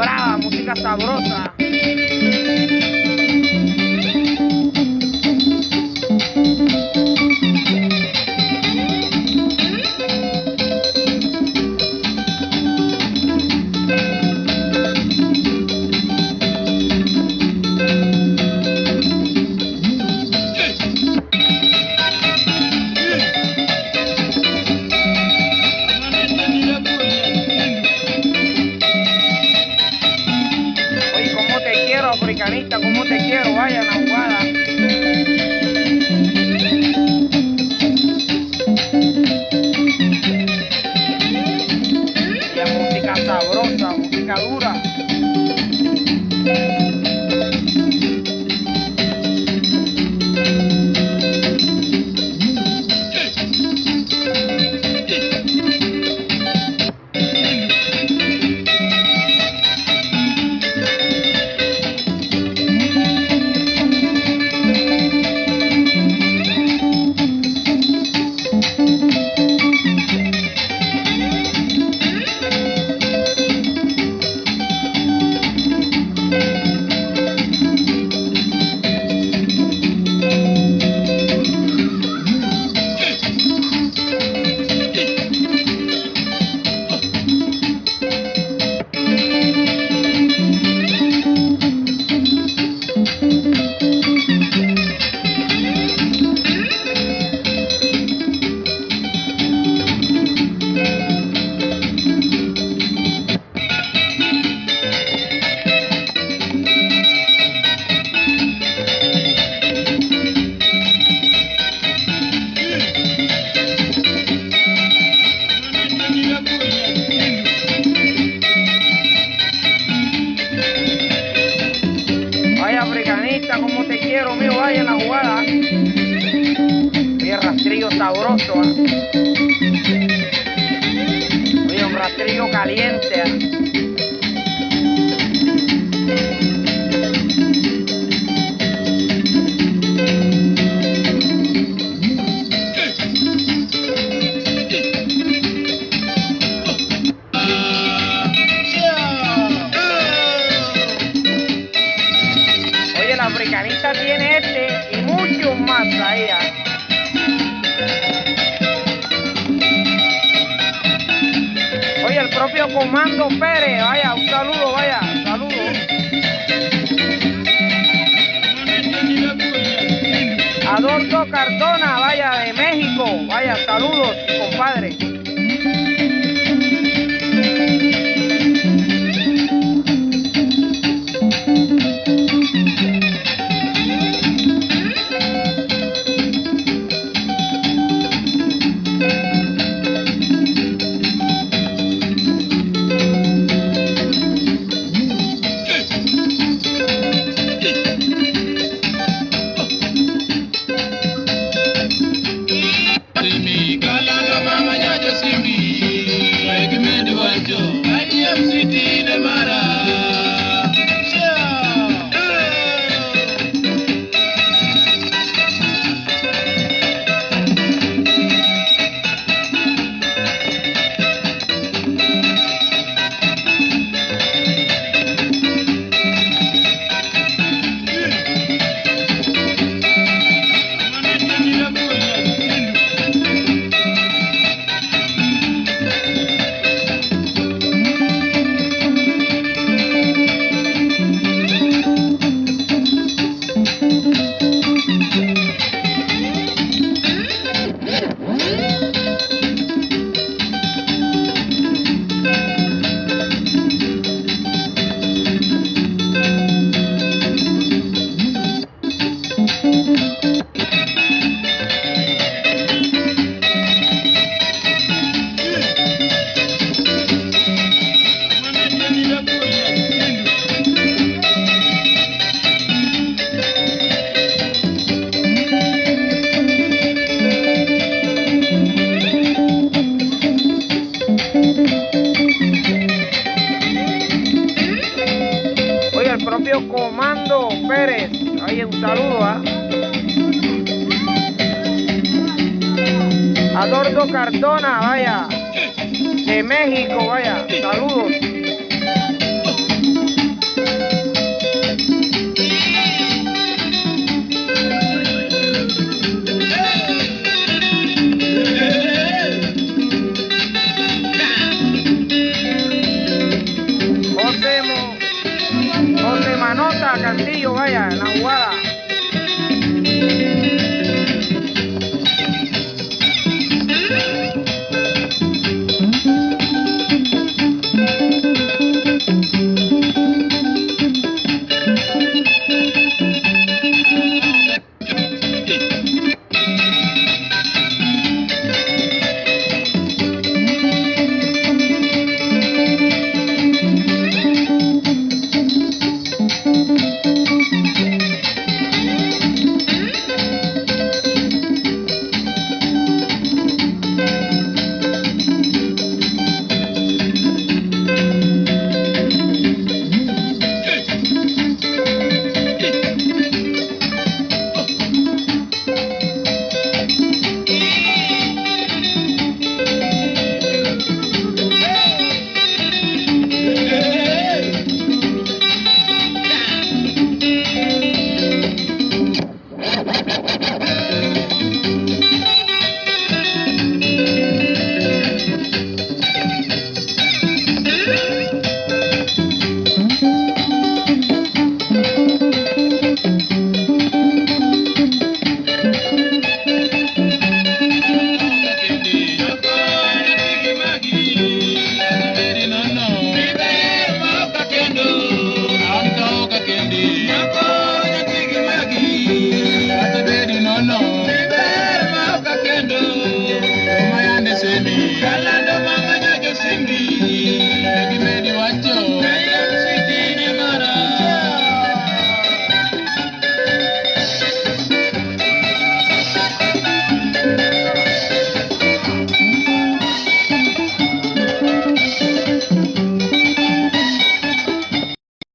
brava, música sabrosa. mexicanita, como te quiero, vaya Nahuala. Oye, un rastrillo caliente. Comando Pérez. Vaya, un saludo, vaya, saludo. Adolfo Cardona, vaya, de México. Vaya, saludos, compadre. Adordo Cardona, vaya, de México, vaya, saludos.